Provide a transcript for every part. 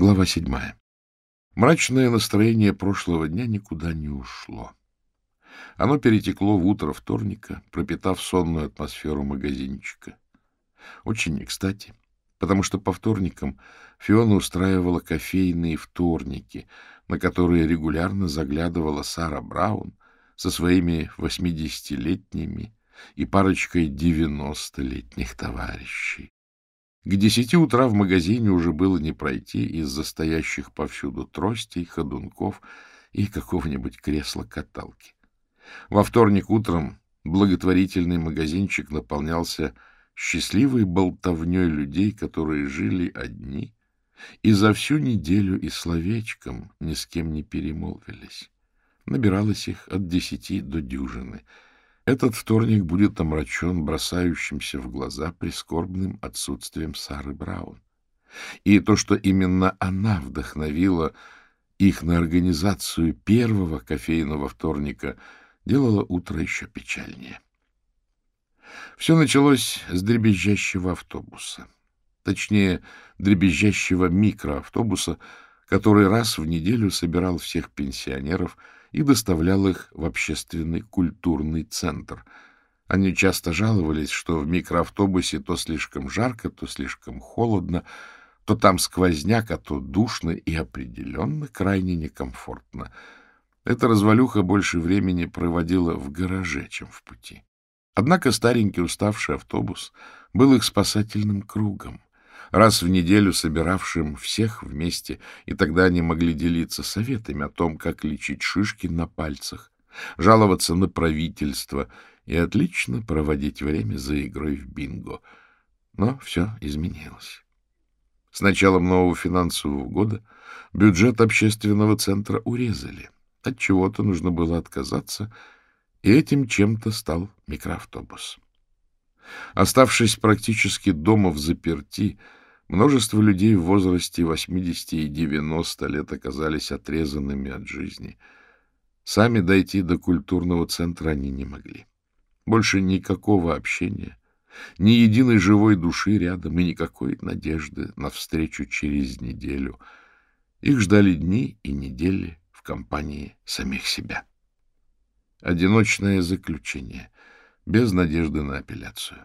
Глава седьмая. Мрачное настроение прошлого дня никуда не ушло. Оно перетекло в утро вторника, пропитав сонную атмосферу магазинчика. Очень кстати, потому что по вторникам Фиона устраивала кофейные вторники, на которые регулярно заглядывала Сара Браун со своими восьмидесятилетними и парочкой девяностолетних товарищей. К десяти утра в магазине уже было не пройти из-за стоящих повсюду тростей, ходунков и какого-нибудь кресла-каталки. Во вторник утром благотворительный магазинчик наполнялся счастливой болтовней людей, которые жили одни и за всю неделю и словечком ни с кем не перемолвились. Набиралось их от десяти до дюжины — этот вторник будет омрачен бросающимся в глаза прискорбным отсутствием Сары Браун. И то, что именно она вдохновила их на организацию первого кофейного вторника, делало утро еще печальнее. Все началось с дребезжащего автобуса. Точнее, дребезжащего микроавтобуса, который раз в неделю собирал всех пенсионеров — и доставлял их в общественный культурный центр. Они часто жаловались, что в микроавтобусе то слишком жарко, то слишком холодно, то там сквозняк, а то душно и определенно крайне некомфортно. Эта развалюха больше времени проводила в гараже, чем в пути. Однако старенький уставший автобус был их спасательным кругом раз в неделю собиравшим всех вместе, и тогда они могли делиться советами о том, как лечить шишки на пальцах, жаловаться на правительство и отлично проводить время за игрой в бинго. Но все изменилось. С началом нового финансового года бюджет общественного центра урезали. От чего-то нужно было отказаться, и этим чем-то стал микроавтобус. Оставшись практически дома в заперти, Множество людей в возрасте 80 и 90 лет оказались отрезанными от жизни. Сами дойти до культурного центра они не могли. Больше никакого общения, ни единой живой души рядом и никакой надежды на встречу через неделю. Их ждали дни и недели в компании самих себя. Одиночное заключение, без надежды на апелляцию.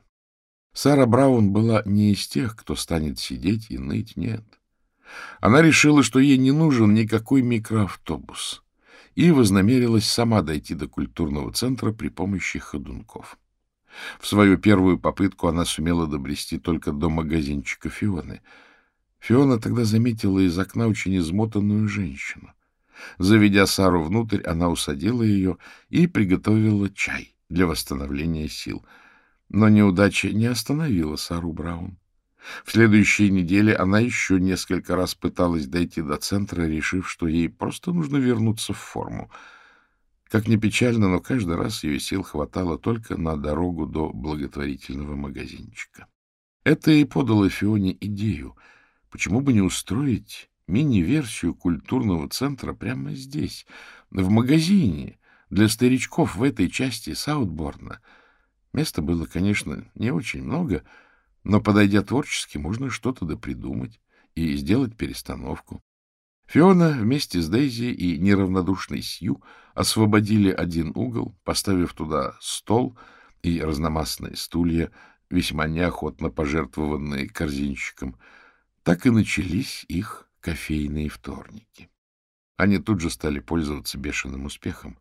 Сара Браун была не из тех, кто станет сидеть и ныть, нет. Она решила, что ей не нужен никакой микроавтобус, и вознамерилась сама дойти до культурного центра при помощи ходунков. В свою первую попытку она сумела добрести только до магазинчика Фионы. Фиона тогда заметила из окна очень измотанную женщину. Заведя Сару внутрь, она усадила ее и приготовила чай для восстановления сил — но неудача не остановила Сару Браун. В следующей неделе она еще несколько раз пыталась дойти до центра, решив, что ей просто нужно вернуться в форму. Как ни печально, но каждый раз ее сил хватало только на дорогу до благотворительного магазинчика. Это и подало Фионе идею, почему бы не устроить мини-версию культурного центра прямо здесь, в магазине, для старичков в этой части Саутборна — Места было, конечно, не очень много, но, подойдя творчески, можно что-то допридумать и сделать перестановку. Фиона вместе с Дейзи и неравнодушной Сью освободили один угол, поставив туда стол и разномастные стулья, весьма неохотно пожертвованные корзинчиком. Так и начались их кофейные вторники. Они тут же стали пользоваться бешеным успехом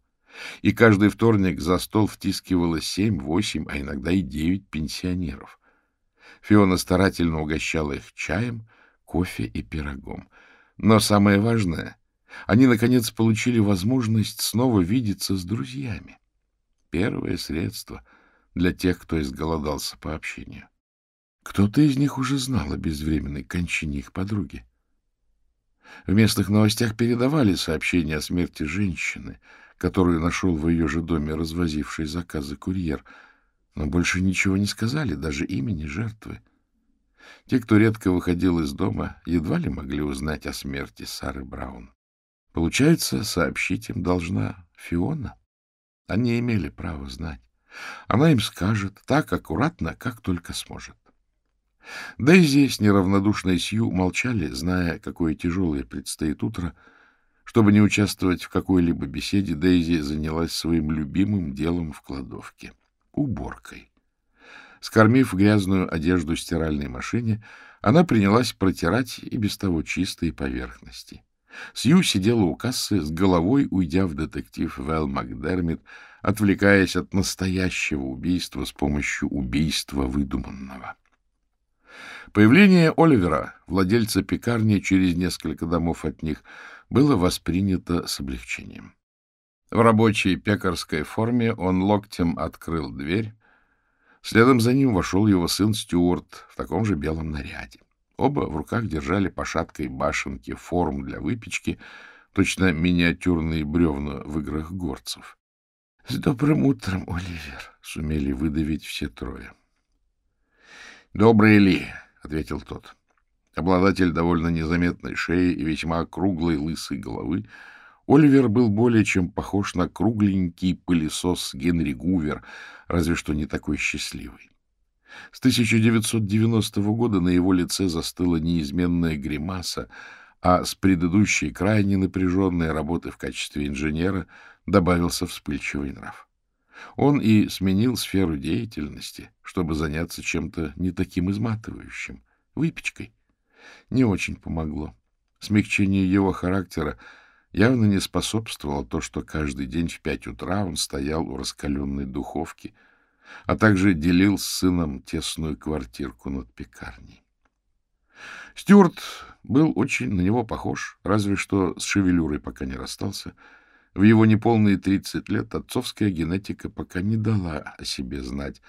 и каждый вторник за стол втискивалось семь, восемь, а иногда и девять пенсионеров. Фиона старательно угощала их чаем, кофе и пирогом. Но самое важное, они, наконец, получили возможность снова видеться с друзьями. Первое средство для тех, кто изголодался по общению. Кто-то из них уже знал о безвременной кончине их подруги. В местных новостях передавали сообщения о смерти женщины — которую нашел в ее же доме развозивший заказы курьер, но больше ничего не сказали, даже имени жертвы. Те, кто редко выходил из дома, едва ли могли узнать о смерти Сары Браун. Получается, сообщить им должна Фиона. Они имели право знать. Она им скажет так аккуратно, как только сможет. Дейзи с неравнодушной Сью молчали, зная, какое тяжелое предстоит утро. Чтобы не участвовать в какой-либо беседе, Дейзи занялась своим любимым делом в кладовке — уборкой. Скормив грязную одежду стиральной машине, она принялась протирать и без того чистые поверхности. Сью сидела у кассы, с головой уйдя в детектив Вэл Макдермит, отвлекаясь от настоящего убийства с помощью убийства выдуманного. Появление Оливера, владельца пекарни через несколько домов от них, было воспринято с облегчением. В рабочей пекарской форме он локтем открыл дверь. Следом за ним вошел его сын Стюарт в таком же белом наряде. Оба в руках держали по шаткой башенке форм для выпечки, точно миниатюрные бревна в играх горцев. — С добрым утром, Оливер! — сумели выдавить все трое. — Добрый ли? — ответил тот. Обладатель довольно незаметной шеи и весьма круглой лысой головы, Оливер был более чем похож на кругленький пылесос Генри Гувер, разве что не такой счастливый. С 1990 года на его лице застыла неизменная гримаса, а с предыдущей крайне напряженной работы в качестве инженера добавился вспыльчивый нрав. Он и сменил сферу деятельности, чтобы заняться чем-то не таким изматывающим — выпечкой. Не очень помогло. Смягчению его характера явно не способствовало то, что каждый день в пять утра он стоял у раскаленной духовки, а также делил с сыном тесную квартирку над пекарней. Стюарт был очень на него похож, разве что с шевелюрой пока не расстался — в его неполные тридцать лет отцовская генетика пока не дала о себе знать.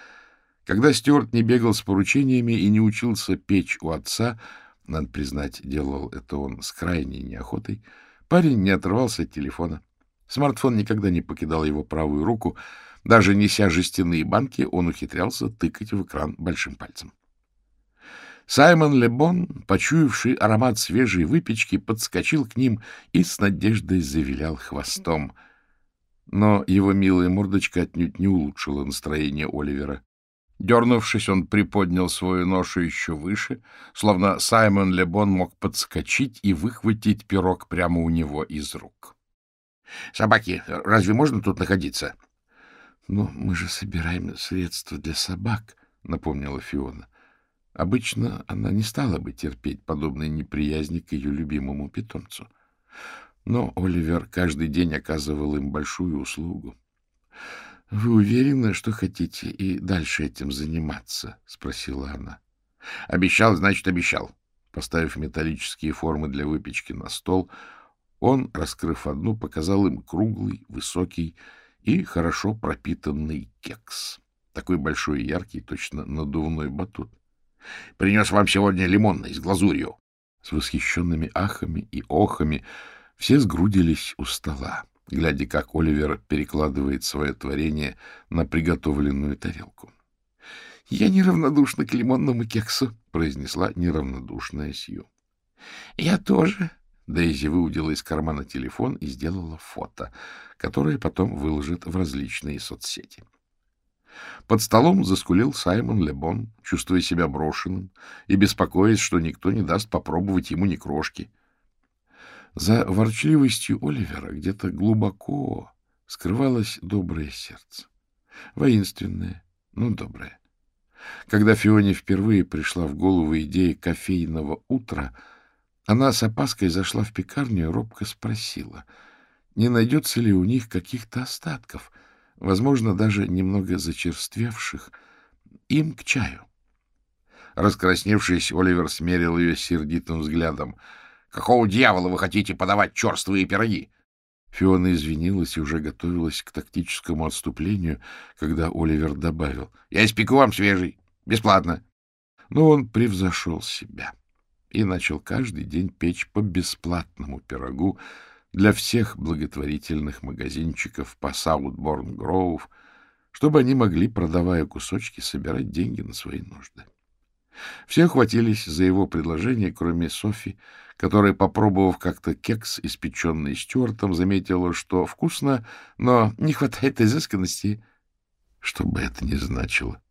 Когда Стюарт не бегал с поручениями и не учился печь у отца, надо признать, делал это он с крайней неохотой, парень не отрывался от телефона. Смартфон никогда не покидал его правую руку. Даже неся жестяные банки, он ухитрялся тыкать в экран большим пальцем. Саймон Лебон, почуявший аромат свежей выпечки, подскочил к ним и с надеждой завилял хвостом. Но его милая мордочка отнюдь не улучшила настроение Оливера. Дернувшись, он приподнял свою ношу еще выше, словно Саймон Лебон мог подскочить и выхватить пирог прямо у него из рук. — Собаки, разве можно тут находиться? — Ну, мы же собираем средства для собак, — напомнила Фиона. Обычно она не стала бы терпеть подобной неприязни к ее любимому питомцу. Но Оливер каждый день оказывал им большую услугу. — Вы уверены, что хотите и дальше этим заниматься? — спросила она. — Обещал, значит, обещал. Поставив металлические формы для выпечки на стол, он, раскрыв одну, показал им круглый, высокий и хорошо пропитанный кекс. Такой большой и яркий, точно надувной батут. Принес вам сегодня лимонный с глазурью. С восхищенными ахами и охами все сгрудились у стола, глядя, как Оливер перекладывает свое творение на приготовленную тарелку. — Я неравнодушна к лимонному кексу, — произнесла неравнодушная Сью. — Я тоже. Дейзи выудила из кармана телефон и сделала фото, которое потом выложит в различные соцсети. Под столом заскулил Саймон Лебон, чувствуя себя брошенным и беспокоясь, что никто не даст попробовать ему ни крошки. За ворчливостью Оливера где-то глубоко скрывалось доброе сердце. Воинственное, но доброе. Когда Фионе впервые пришла в голову идея кофейного утра, она с опаской зашла в пекарню и робко спросила, не найдется ли у них каких-то остатков — возможно, даже немного зачерствевших, им к чаю. Раскрасневшись, Оливер смерил ее сердитым взглядом. — Какого дьявола вы хотите подавать черствые пироги? Фиона извинилась и уже готовилась к тактическому отступлению, когда Оливер добавил. — Я испеку вам свежий. Бесплатно. Но он превзошел себя и начал каждый день печь по бесплатному пирогу, для всех благотворительных магазинчиков по Саутборн-Гроув, чтобы они могли, продавая кусочки, собирать деньги на свои нужды. Все хватились за его предложение, кроме Софи, которая, попробовав как-то кекс, испеченный Стюартом, заметила, что вкусно, но не хватает изысканности, что бы это ни значило.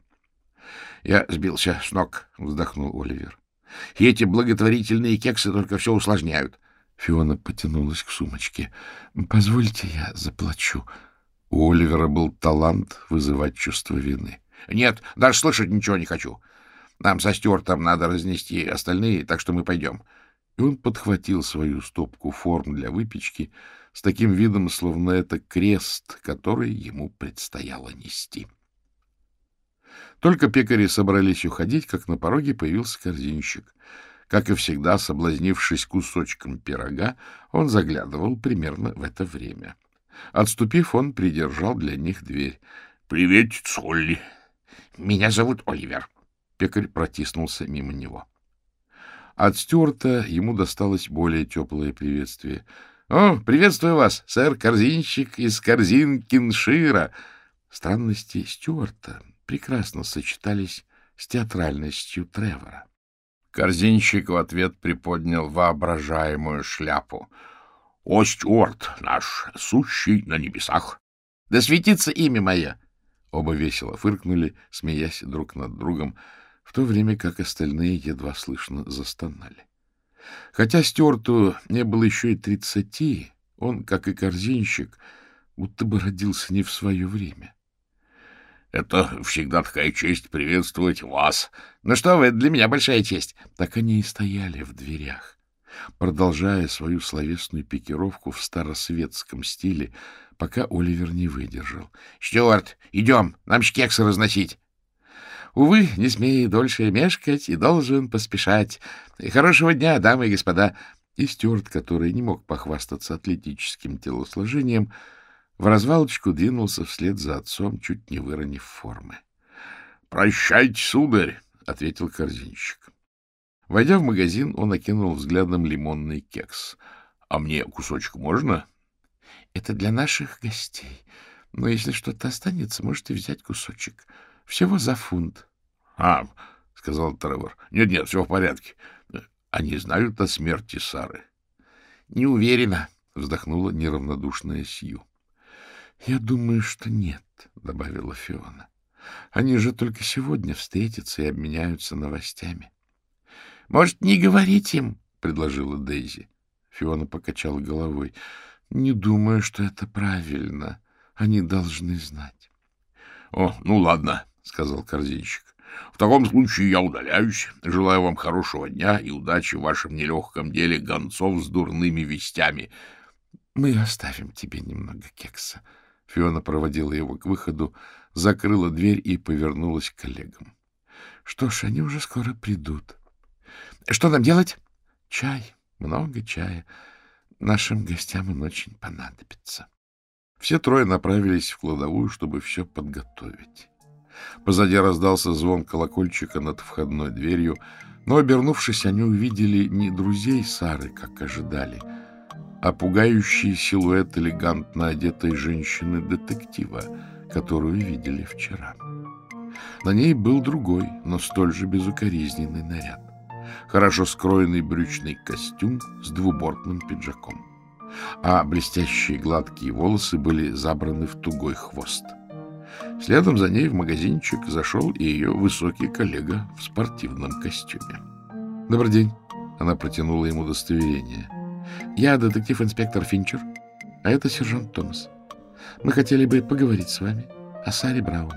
— Я сбился с ног, — вздохнул Оливер. — И эти благотворительные кексы только все усложняют. Фиона потянулась к сумочке. — Позвольте, я заплачу. У Оливера был талант вызывать чувство вины. — Нет, даже слышать ничего не хочу. Нам со Стюартом надо разнести остальные, так что мы пойдем. И он подхватил свою стопку форм для выпечки с таким видом, словно это крест, который ему предстояло нести. Только пекари собрались уходить, как на пороге появился корзинщик. Как и всегда, соблазнившись кусочком пирога, он заглядывал примерно в это время. Отступив, он придержал для них дверь. — Привет, Солли. — Меня зовут Оливер. Пекарь протиснулся мимо него. От Стюарта ему досталось более теплое приветствие. — О, приветствую вас, сэр-корзинщик из корзинкиншира! Странности Стюарта прекрасно сочетались с театральностью Тревора. Корзинщик в ответ приподнял воображаемую шляпу. — О, Стюарт, наш сущий на небесах! Да светится имя мое! Оба весело фыркнули, смеясь друг над другом, в то время как остальные едва слышно застонали. Хотя Стюарту не было еще и тридцати, он, как и корзинщик, будто бы родился не в свое время. — Это всегда такая честь приветствовать вас. Ну что вы, для меня большая честь. Так они и стояли в дверях, продолжая свою словесную пикировку в старосветском стиле, пока Оливер не выдержал. — Стюарт, идем, нам кексы разносить. Увы, не смею дольше мешкать и должен поспешать. Хорошего дня, дамы и господа. И Стюарт, который не мог похвастаться атлетическим телосложением, в развалочку двинулся вслед за отцом, чуть не выронив формы. — Прощайте, сударь, — ответил корзинщик. Войдя в магазин, он окинул взглядом лимонный кекс. — А мне кусочек можно? — Это для наших гостей. Но если что-то останется, можете взять кусочек. Всего за фунт. — А, — сказал Тревор. Нет, — Нет-нет, все в порядке. Они знают о смерти Сары? — Не уверена, — вздохнула неравнодушная Сью. — Я думаю, что нет, — добавила Фиона. — Они же только сегодня встретятся и обменяются новостями. — Может, не говорить им? — предложила Дейзи. Фиона покачала головой. — Не думаю, что это правильно. Они должны знать. — О, ну ладно, — сказал корзинщик. — В таком случае я удаляюсь. Желаю вам хорошего дня и удачи в вашем нелегком деле гонцов с дурными вестями. — Мы оставим тебе немного кекса, Фиона проводила его к выходу, закрыла дверь и повернулась к коллегам. — Что ж, они уже скоро придут. — Что нам делать? — Чай, много чая. Нашим гостям он очень понадобится. Все трое направились в кладовую, чтобы все подготовить. Позади раздался звон колокольчика над входной дверью, но, обернувшись, они увидели не друзей Сары, как ожидали — а пугающий силуэт элегантно одетой женщины-детектива, которую видели вчера. На ней был другой, но столь же безукоризненный наряд. Хорошо скроенный брючный костюм с двубортным пиджаком. А блестящие гладкие волосы были забраны в тугой хвост. Следом за ней в магазинчик зашел и ее высокий коллега в спортивном костюме. «Добрый день!» — она протянула ему удостоверение — я детектив-инспектор Финчер, а это сержант Томас. Мы хотели бы поговорить с вами о Саре Браун.